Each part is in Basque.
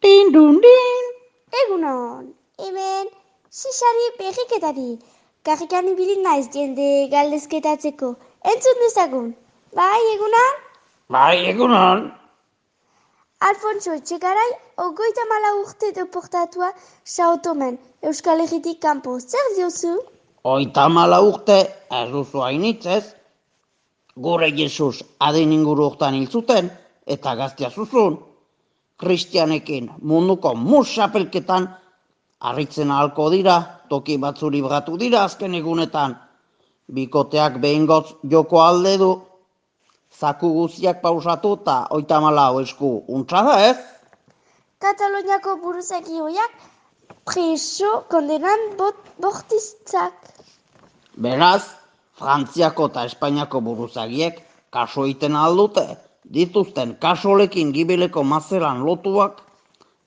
Din dun din. Egunon, hemen, sisari berriketari. Karrikan ibili naiz jende galdezketatzeko. Entzun dezagun. Bai, egunon? Bai, egunon. Alfonso Etxegarai, ogoita mala urte deportatua sautomen. Euskal Herritik kanpo, zer diozu? Oita mala urte, ez duzu hainitzez. Gure Jesus adin inguru urtan hil zuten, eta gaztea zuzun. Kristianekin munduko musapelketan harritzen ahalko dira, toki batzuri bratu dira azken egunetan. Bikoteak behin joko alde du, zaku guztiak pausatu eta oita esku untsa da ez? Kataloniako buruzaki hoiak preso kondenan bot bortitzak. Beraz, Frantziako eta Espainiako buruzagiek kaso egiten aldute, dituzten kasolekin gibeleko mazeran lotuak,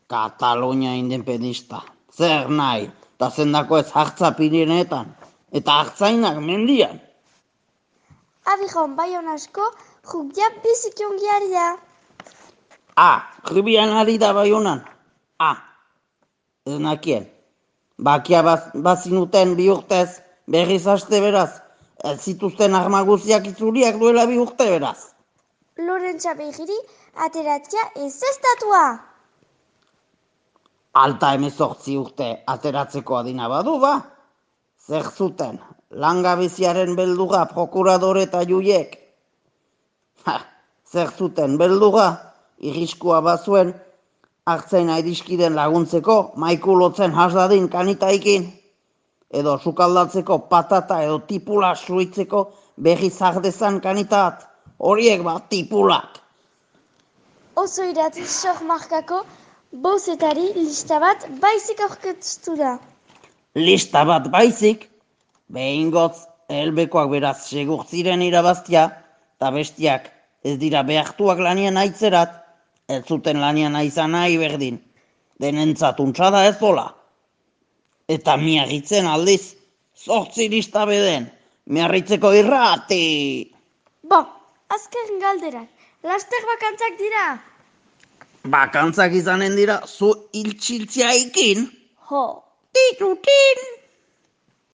Katalonia independista. Zer nahi, eta zendako ez hartza pirineetan, eta hartzainak mendian. Abijon, bai honasko, jugia biziki ongi ari da. Ah, jubian ari da bai honan. Ah, ez nakien. Bakia baz, bazinuten bi urtez, berriz haste beraz, ez zituzten arma guztiak itzuliak duela bi urte beraz. Lorentza behiri, ateratzea ez estatua. Alta emezortzi urte ateratzeko adina badu ba? Zer zuten, langabeziaren beldura prokuradore eta juiek? Ha, zer zuten beldura, irriskua bazuen, hartzen aidiskiden laguntzeko, maiku lotzen hasdadin kanitaikin, edo sukaldatzeko patata edo tipula suitzeko berri zardezan kanitat, horiek bat tipulak. Oso idatzi sok markako, bozetari lista bat baizik aurkeztu da. Lista bat baizik, behin gotz, helbekoak beraz segur ziren irabaztia, eta bestiak ez dira behartuak lanian aitzerat, ez zuten lanian aizan nahi berdin, denentzat untsa da ez dola. Eta miagitzen aldiz, zortzi lista beden, miarritzeko irrati. Bo, azken galderak, laster bakantzak dira. Bakantzak izanen dira zu iltsiltzia ikin. Ho. Titutin!